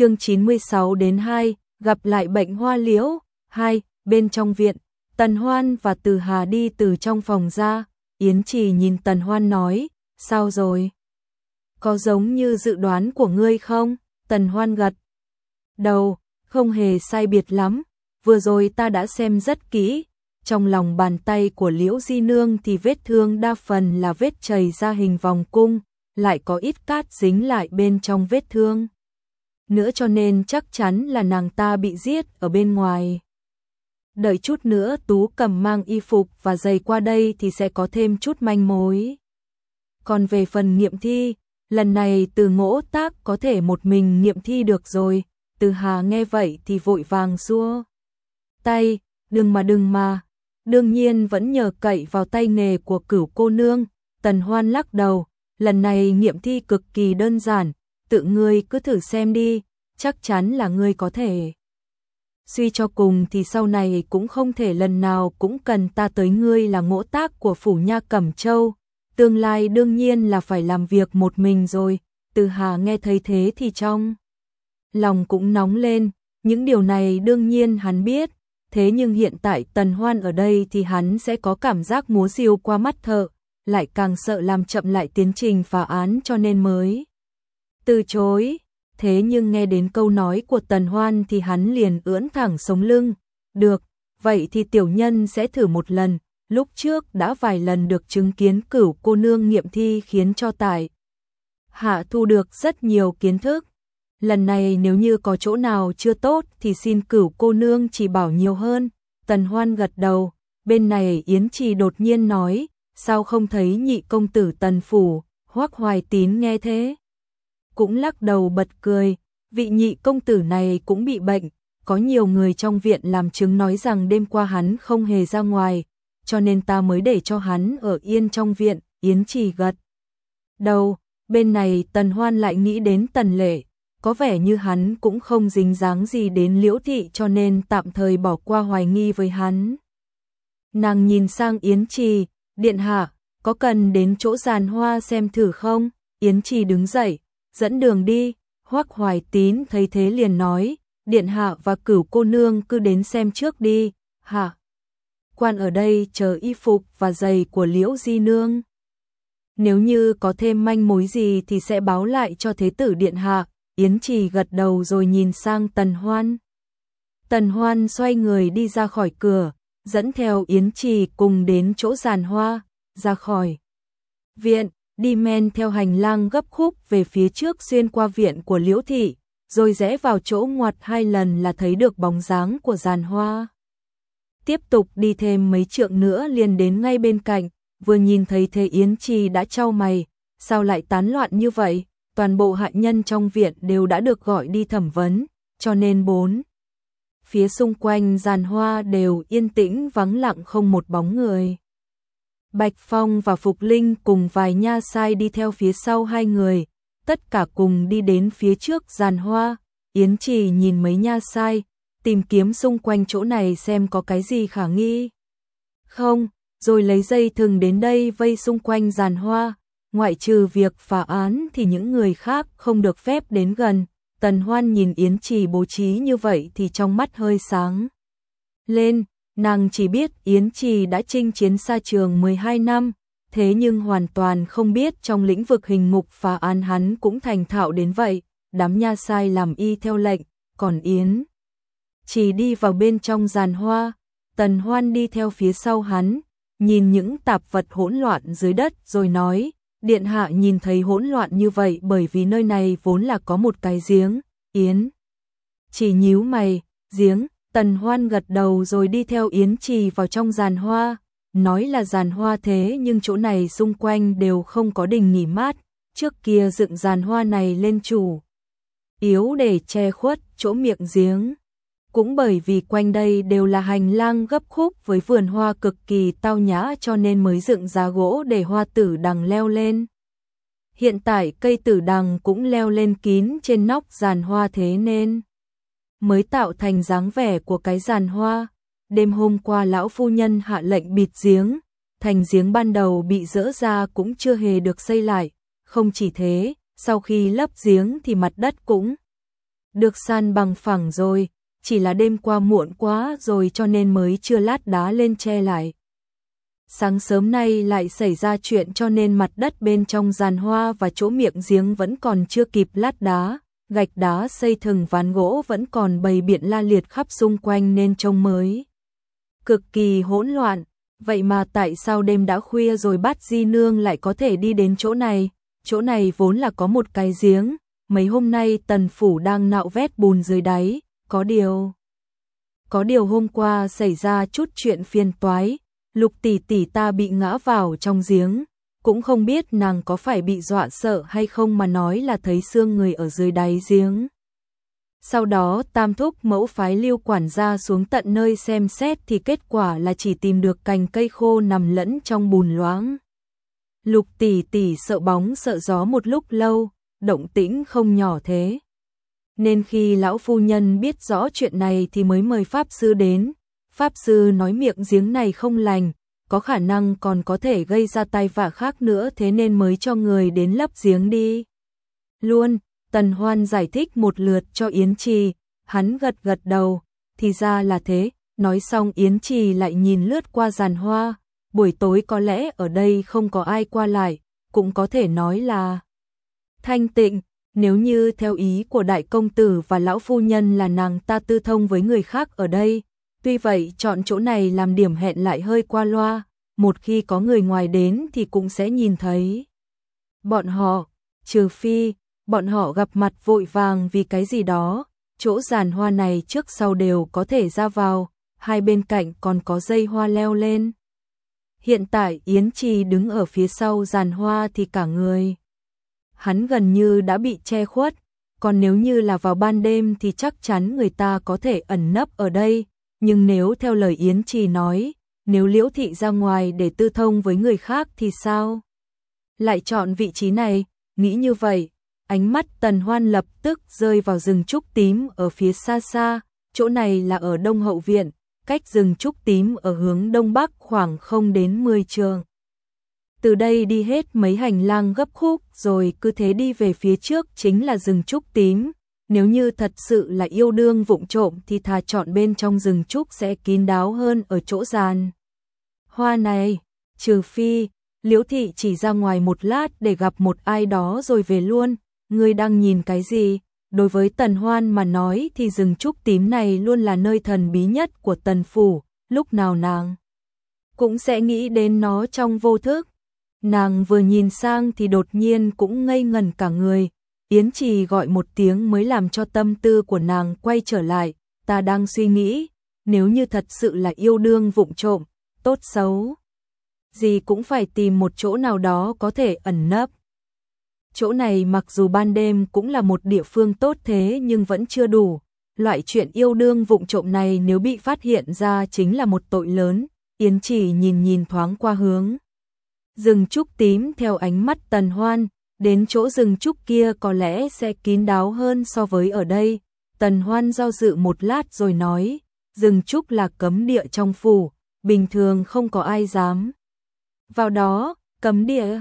chương 96 đến 2, gặp lại bệnh hoa liễu, 2, bên trong viện, Tần Hoan và Từ Hà đi từ trong phòng ra, Yến Trì nhìn Tần Hoan nói, sao rồi? Có giống như dự đoán của ngươi không? Tần Hoan gật. Đầu, không hề sai biệt lắm, vừa rồi ta đã xem rất kỹ, trong lòng bàn tay của Liễu Di Nương thì vết thương đa phần là vết chảy ra hình vòng cung, lại có ít cát dính lại bên trong vết thương. Nữa cho nên chắc chắn là nàng ta bị giết ở bên ngoài. Đợi chút nữa Tú cầm mang y phục và giày qua đây thì sẽ có thêm chút manh mối. Còn về phần nghiệm thi, lần này từ ngỗ tác có thể một mình nghiệm thi được rồi, từ hà nghe vậy thì vội vàng xua. Tay, đừng mà đừng mà, đương nhiên vẫn nhờ cậy vào tay nghề của cửu cô nương, tần hoan lắc đầu, lần này nghiệm thi cực kỳ đơn giản, tự ngươi cứ thử xem đi, chắc chắn là ngươi có thể. Suy cho cùng thì sau này cũng không thể lần nào cũng cần ta tới ngươi là ngỗ tác của phủ nha Cẩm Châu, tương lai đương nhiên là phải làm việc một mình rồi, từ hà nghe thấy thế thì trong. Lòng cũng nóng lên, những điều này đương nhiên hắn biết, thế nhưng hiện tại Tần Hoan ở đây thì hắn sẽ có cảm giác múa diều qua mắt thợ, lại càng sợ làm chậm lại tiến trình phá án cho nên mới. Từ chối, thế nhưng nghe đến câu nói của Tần Hoan thì hắn liền ưỡn thẳng sống lưng, được, vậy thì tiểu nhân sẽ thử một lần, lúc trước đã vài lần được chứng kiến cửu cô nương nghiệm thi khiến cho tài. Hạ thu được rất nhiều kiến thức, lần này nếu như có chỗ nào chưa tốt thì xin cửu cô nương chỉ bảo nhiều hơn. Tần Hoan gật đầu, bên này Yến Trì đột nhiên nói, sao không thấy nhị công tử Tần Phủ, hoắc hoài tín nghe thế. Cũng lắc đầu bật cười, vị nhị công tử này cũng bị bệnh, có nhiều người trong viện làm chứng nói rằng đêm qua hắn không hề ra ngoài, cho nên ta mới để cho hắn ở yên trong viện, Yến Trì gật. Đầu, bên này Tần Hoan lại nghĩ đến Tần Lệ, có vẻ như hắn cũng không dính dáng gì đến liễu thị cho nên tạm thời bỏ qua hoài nghi với hắn. Nàng nhìn sang Yến Trì, điện hạ, có cần đến chỗ giàn hoa xem thử không? Yến Trì đứng dậy, dẫn đường đi, hoắc hoài tín thấy thế liền nói, điện hạ và cửu cô nương cứ đến xem trước đi, hạ. Quan ở đây chờ y phục và giày của liễu di nương. Nếu như có thêm manh mối gì thì sẽ báo lại cho thế tử điện hạ, Yến Trì gật đầu rồi nhìn sang Tần Hoan. Tần Hoan xoay người đi ra khỏi cửa, dẫn theo Yến Trì cùng đến chỗ giàn hoa, ra khỏi viện, đi men theo hành lang gấp khúc về phía trước xuyên qua viện của Liễu Thị, rồi rẽ vào chỗ ngoặt hai lần là thấy được bóng dáng của giàn hoa. Tiếp tục đi thêm mấy trượng nữa liền đến ngay bên cạnh, vừa nhìn thấy Thế Yến Trì đã trao mày, sao lại tán loạn như vậy? toàn bộ hạ nhân trong viện đều đã được gọi đi thẩm vấn, cho nên bốn. Phía xung quanh giàn hoa đều yên tĩnh vắng lặng không một bóng người. Bạch Phong và Phục Linh cùng vài nha sai đi theo phía sau hai người, tất cả cùng đi đến phía trước giàn hoa. Yến Trì nhìn mấy nha sai, tìm kiếm xung quanh chỗ này xem có cái gì khả nghi. Không, rồi lấy dây thừng đến đây vây xung quanh giàn hoa, ngoại trừ việc phá án thì những người khác không được phép đến gần. Tần Hoan nhìn Yến Trì bố trí như vậy thì trong mắt hơi sáng. Lên, nàng chỉ biết Yến Trì đã chinh chiến xa trường 12 năm, thế nhưng hoàn toàn không biết trong lĩnh vực hình mục phá án hắn cũng thành thạo đến vậy, đám nha sai làm y theo lệnh, còn Yến chỉ đi vào bên trong giàn hoa, Tần Hoan đi theo phía sau hắn, nhìn những tạp vật hỗn loạn dưới đất rồi nói, Điện hạ nhìn thấy hỗn loạn như vậy bởi vì nơi này vốn là có một cái giếng, Yến. Chỉ nhíu mày, giếng, tần hoan gật đầu rồi đi theo Yến trì vào trong giàn hoa, nói là giàn hoa thế nhưng chỗ này xung quanh đều không có đình nghỉ mát, trước kia dựng giàn hoa này lên chủ. Yếu để che khuất chỗ miệng giếng cũng bởi vì quanh đây đều là hành lang gấp khúc với vườn hoa cực kỳ tao nhã cho nên mới dựng giá gỗ để hoa tử đằng leo lên. Hiện tại cây tử đằng cũng leo lên kín trên nóc giàn hoa thế nên mới tạo thành dáng vẻ của cái giàn hoa. Đêm hôm qua lão phu nhân hạ lệnh bịt giếng, thành giếng ban đầu bị dỡ ra cũng chưa hề được xây lại, không chỉ thế, sau khi lấp giếng thì mặt đất cũng được san bằng phẳng rồi, chỉ là đêm qua muộn quá rồi cho nên mới chưa lát đá lên che lại. Sáng sớm nay lại xảy ra chuyện cho nên mặt đất bên trong giàn hoa và chỗ miệng giếng vẫn còn chưa kịp lát đá, gạch đá xây thừng ván gỗ vẫn còn bầy biện la liệt khắp xung quanh nên trông mới. Cực kỳ hỗn loạn, vậy mà tại sao đêm đã khuya rồi bát di nương lại có thể đi đến chỗ này, chỗ này vốn là có một cái giếng, mấy hôm nay tần phủ đang nạo vét bùn dưới đáy, có điều... Có điều hôm qua xảy ra chút chuyện phiền toái, lục tỷ tỷ ta bị ngã vào trong giếng, cũng không biết nàng có phải bị dọa sợ hay không mà nói là thấy xương người ở dưới đáy giếng. Sau đó tam thúc mẫu phái lưu quản gia xuống tận nơi xem xét thì kết quả là chỉ tìm được cành cây khô nằm lẫn trong bùn loãng. Lục tỷ tỷ sợ bóng sợ gió một lúc lâu, động tĩnh không nhỏ thế. Nên khi lão phu nhân biết rõ chuyện này thì mới mời Pháp Sư đến. Pháp Sư nói miệng giếng này không lành, có khả năng còn có thể gây ra tai vạ khác nữa thế nên mới cho người đến lấp giếng đi. Luôn, Tần Hoan giải thích một lượt cho Yến Trì, hắn gật gật đầu, thì ra là thế, nói xong Yến Trì lại nhìn lướt qua giàn hoa, buổi tối có lẽ ở đây không có ai qua lại, cũng có thể nói là thanh tịnh, nếu như theo ý của đại công tử và lão phu nhân là nàng ta tư thông với người khác ở đây, tuy vậy chọn chỗ này làm điểm hẹn lại hơi qua loa, một khi có người ngoài đến thì cũng sẽ nhìn thấy. Bọn họ, trừ phi, bọn họ gặp mặt vội vàng vì cái gì đó, chỗ giàn hoa này trước sau đều có thể ra vào, hai bên cạnh còn có dây hoa leo lên. Hiện tại Yến Trì đứng ở phía sau giàn hoa thì cả người. Hắn gần như đã bị che khuất, còn nếu như là vào ban đêm thì chắc chắn người ta có thể ẩn nấp ở đây, nhưng nếu theo lời Yến Trì nói, nếu Liễu Thị ra ngoài để tư thông với người khác thì sao? Lại chọn vị trí này, nghĩ như vậy, ánh mắt Tần Hoan lập tức rơi vào rừng trúc tím ở phía xa xa, chỗ này là ở Đông Hậu Viện, cách rừng trúc tím ở hướng Đông Bắc khoảng không đến 10 trường. Từ đây đi hết mấy hành lang gấp khúc rồi cứ thế đi về phía trước chính là rừng trúc tím. Nếu như thật sự là yêu đương vụng trộm thì thà chọn bên trong rừng trúc sẽ kín đáo hơn ở chỗ gian. Hoa này, trừ phi, liễu thị chỉ ra ngoài một lát để gặp một ai đó rồi về luôn, ngươi đang nhìn cái gì? Đối với Tần Hoan mà nói thì rừng trúc tím này luôn là nơi thần bí nhất của Tần Phủ, lúc nào nàng cũng sẽ nghĩ đến nó trong vô thức. Nàng vừa nhìn sang thì đột nhiên cũng ngây ngần cả người, Yến Trì gọi một tiếng mới làm cho tâm tư của nàng quay trở lại, ta đang suy nghĩ, nếu như thật sự là yêu đương vụng trộm, tốt xấu. Gì cũng phải tìm một chỗ nào đó có thể ẩn nấp. Chỗ này mặc dù ban đêm cũng là một địa phương tốt thế nhưng vẫn chưa đủ. Loại chuyện yêu đương vụng trộm này nếu bị phát hiện ra chính là một tội lớn. Yến chỉ nhìn nhìn thoáng qua hướng. dừng trúc tím theo ánh mắt tần hoan, đến chỗ rừng trúc kia có lẽ sẽ kín đáo hơn so với ở đây. Tần hoan do dự một lát rồi nói, rừng trúc là cấm địa trong phủ, bình thường không có ai dám. Vào đó, cấm địa,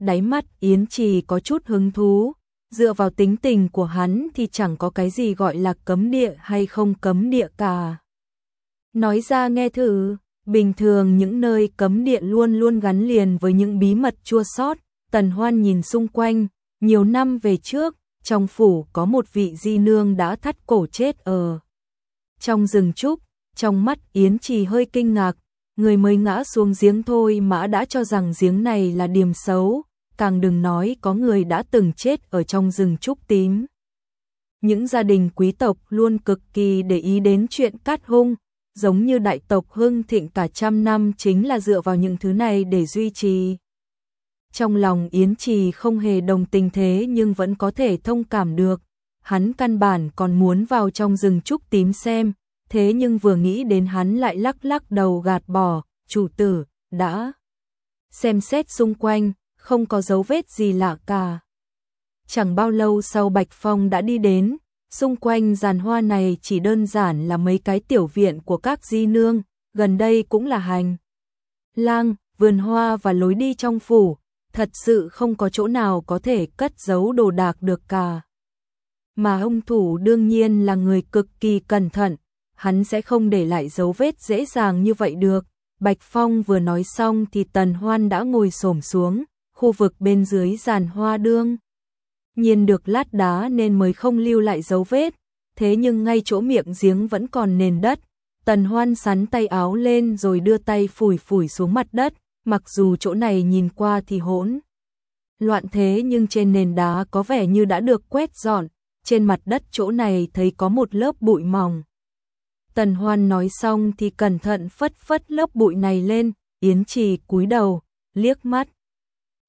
đáy mắt Yến Trì có chút hứng thú, dựa vào tính tình của hắn thì chẳng có cái gì gọi là cấm địa hay không cấm địa cả. Nói ra nghe thử, bình thường những nơi cấm địa luôn luôn gắn liền với những bí mật chua sót, Tần Hoan nhìn xung quanh, nhiều năm về trước, trong phủ có một vị di nương đã thắt cổ chết ở trong rừng trúc, trong mắt Yến Trì hơi kinh ngạc, người mới ngã xuống giếng thôi mà đã cho rằng giếng này là điểm xấu, càng đừng nói có người đã từng chết ở trong rừng trúc tím. Những gia đình quý tộc luôn cực kỳ để ý đến chuyện cát hung, giống như đại tộc hưng thịnh cả trăm năm chính là dựa vào những thứ này để duy trì. Trong lòng Yến Trì không hề đồng tình thế nhưng vẫn có thể thông cảm được, hắn căn bản còn muốn vào trong rừng trúc tím xem, thế nhưng vừa nghĩ đến hắn lại lắc lắc đầu gạt bỏ, chủ tử, đã xem xét xung quanh, không có dấu vết gì lạ cả. Chẳng bao lâu sau Bạch Phong đã đi đến, xung quanh giàn hoa này chỉ đơn giản là mấy cái tiểu viện của các di nương, gần đây cũng là hành. Lang, vườn hoa và lối đi trong phủ, thật sự không có chỗ nào có thể cất giấu đồ đạc được cả. mà hung thủ đương nhiên là người cực kỳ cẩn thận, hắn sẽ không để lại dấu vết dễ dàng như vậy được. Bạch Phong vừa nói xong thì Tần Hoan đã ngồi xổm xuống, khu vực bên dưới giàn hoa đương. Nhiên được lát đá nên mới không lưu lại dấu vết, thế nhưng ngay chỗ miệng giếng vẫn còn nền đất. Tần Hoan sắn tay áo lên rồi đưa tay phủi phủi xuống mặt đất, mặc dù chỗ này nhìn qua thì hỗn. Loạn thế nhưng trên nền đá có vẻ như đã được quét dọn, trên mặt đất chỗ này thấy có một lớp bụi mỏng. Tần Hoan nói xong thì cẩn thận phất phất lớp bụi này lên, Yến Trì cúi đầu, liếc mắt.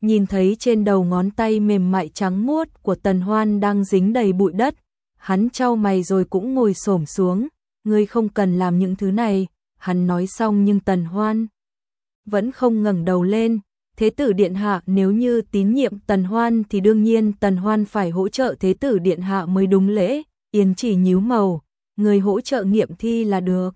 Nhìn thấy trên đầu ngón tay mềm mại trắng muốt của Tần Hoan đang dính đầy bụi đất, hắn trao mày rồi cũng ngồi xổm xuống, ngươi không cần làm những thứ này, hắn nói xong nhưng Tần Hoan vẫn không ngẩng đầu lên. Thế tử Điện Hạ nếu như tín nhiệm Tần Hoan thì đương nhiên Tần Hoan phải hỗ trợ Thế tử Điện Hạ mới đúng lễ, Yến chỉ nhíu màu, người hỗ trợ nghiệm thi là được.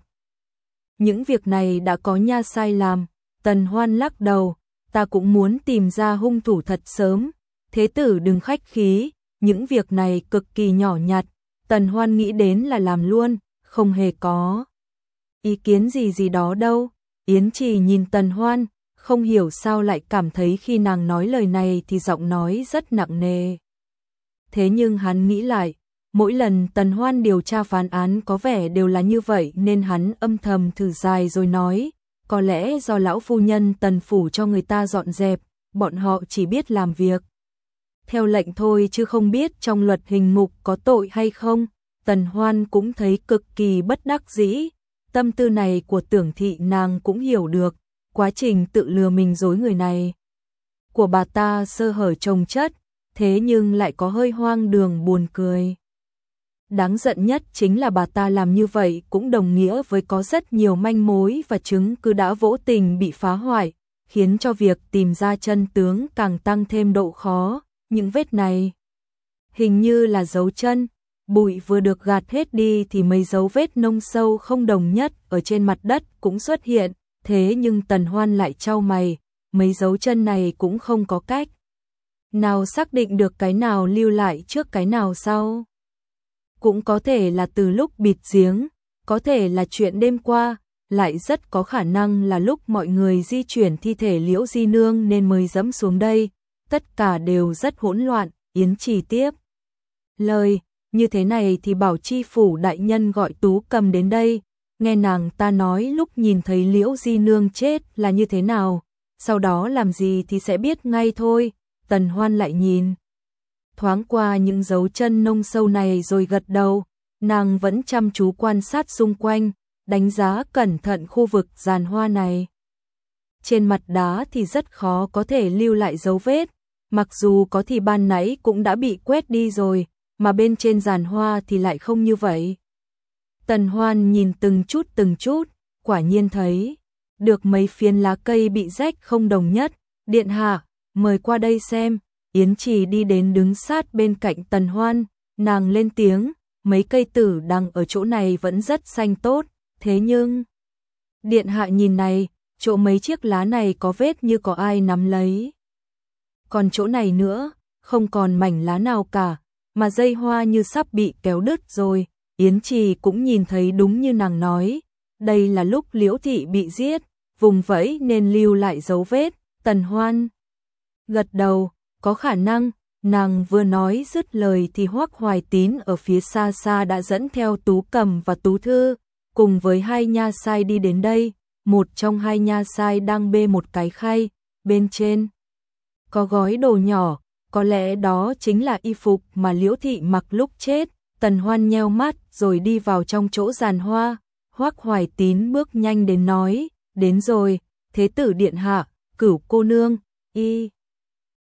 Những việc này đã có nha sai làm, Tần Hoan lắc đầu, ta cũng muốn tìm ra hung thủ thật sớm, thế tử đừng khách khí, những việc này cực kỳ nhỏ nhặt, Tần Hoan nghĩ đến là làm luôn, không hề có ý kiến gì gì đó đâu. Yến Trì nhìn Tần Hoan, không hiểu sao lại cảm thấy khi nàng nói lời này thì giọng nói rất nặng nề. Thế nhưng hắn nghĩ lại, mỗi lần Tần Hoan điều tra phán án có vẻ đều là như vậy nên hắn âm thầm thử dài rồi nói, có lẽ do lão phu nhân Tần Phủ cho người ta dọn dẹp, bọn họ chỉ biết làm việc. Theo lệnh thôi chứ không biết trong luật hình mục có tội hay không, Tần Hoan cũng thấy cực kỳ bất đắc dĩ, tâm tư này của tưởng thị nàng cũng hiểu được, quá trình tự lừa mình dối người này. Của bà ta sơ hở trồng chất, thế nhưng lại có hơi hoang đường buồn cười. Đáng giận nhất chính là bà ta làm như vậy cũng đồng nghĩa với có rất nhiều manh mối và chứng cứ đã vỗ tình bị phá hoại, khiến cho việc tìm ra chân tướng càng tăng thêm độ khó. Những vết này hình như là dấu chân, bụi vừa được gạt hết đi thì mấy dấu vết nông sâu không đồng nhất ở trên mặt đất cũng xuất hiện, thế nhưng Tần Hoan lại trao mày, mấy dấu chân này cũng không có cách. Nào xác định được cái nào lưu lại trước cái nào sau. Cũng có thể là từ lúc bịt giếng, có thể là chuyện đêm qua, lại rất có khả năng là lúc mọi người di chuyển thi thể liễu di nương nên mới dẫm xuống đây, tất cả đều rất hỗn loạn, Yến Trì tiếp. Lời, như thế này thì bảo chi phủ đại nhân gọi tú cầm đến đây, nghe nàng ta nói lúc nhìn thấy liễu di nương chết là như thế nào, sau đó làm gì thì sẽ biết ngay thôi, tần hoan lại nhìn. Thoáng qua những dấu chân nông sâu này rồi gật đầu, nàng vẫn chăm chú quan sát xung quanh, đánh giá cẩn thận khu vực giàn hoa này. Trên mặt đá thì rất khó có thể lưu lại dấu vết, mặc dù có thì ban nãy cũng đã bị quét đi rồi, mà bên trên giàn hoa thì lại không như vậy. Tần Hoan nhìn từng chút từng chút, quả nhiên thấy được mấy phiến lá cây bị rách không đồng nhất, điện hạ, mời qua đây xem, Yến Trì đi đến đứng sát bên cạnh Tần Hoan, nàng lên tiếng, mấy cây tử đang ở chỗ này vẫn rất xanh tốt, thế nhưng... Điện hạ nhìn này, chỗ mấy chiếc lá này có vết như có ai nắm lấy. Còn chỗ này nữa, không còn mảnh lá nào cả, mà dây hoa như sắp bị kéo đứt rồi, Yến Trì cũng nhìn thấy đúng như nàng nói, đây là lúc Liễu Thị bị giết, vùng vẫy nên lưu lại dấu vết, Tần Hoan. Gật đầu, có khả năng, nàng vừa nói dứt lời thì Hoắc Hoài Tín ở phía xa xa đã dẫn theo Tú Cầm và Tú Thư, cùng với hai nha sai đi đến đây, một trong hai nha sai đang bê một cái khay, bên trên có gói đồ nhỏ, có lẽ đó chính là y phục mà Liễu Thị mặc lúc chết. Tần Hoan nheo mắt rồi đi vào trong chỗ giàn hoa. Hoắc Hoài Tín bước nhanh đến nói, đến rồi, thế tử điện hạ, cửu cô nương, y.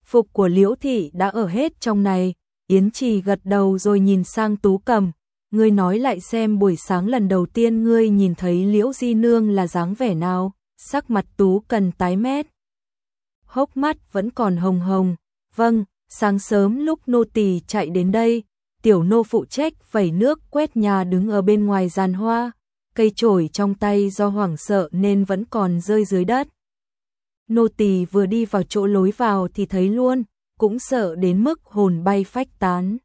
Phục của Liễu Thị đã ở hết trong này. Yến Trì gật đầu rồi nhìn sang Tú Cầm. Ngươi nói lại xem buổi sáng lần đầu tiên ngươi nhìn thấy Liễu Di Nương là dáng vẻ nào, sắc mặt Tú cần tái mét. Hốc mắt vẫn còn hồng hồng. Vâng, Sáng sớm lúc nô tỳ chạy đến đây, tiểu nô phụ trách vẩy nước quét nhà đứng ở bên ngoài giàn hoa, cây chổi trong tay do hoảng sợ nên vẫn còn rơi dưới đất. Nô tỳ vừa đi vào chỗ lối vào thì thấy luôn, cũng sợ đến mức hồn bay phách tán.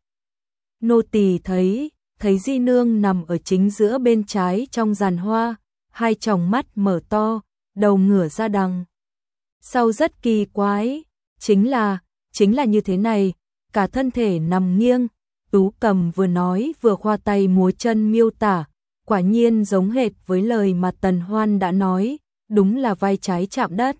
nô tỳ thấy, thấy di nương nằm ở chính giữa bên trái trong giàn hoa, hai tròng mắt mở to, đầu ngửa ra đằng. Sau rất kỳ quái, chính là, chính là như thế này, cả thân thể nằm nghiêng, tú cầm vừa nói vừa khoa tay múa chân miêu tả, quả nhiên giống hệt với lời mà Tần Hoan đã nói, đúng là vai trái chạm đất.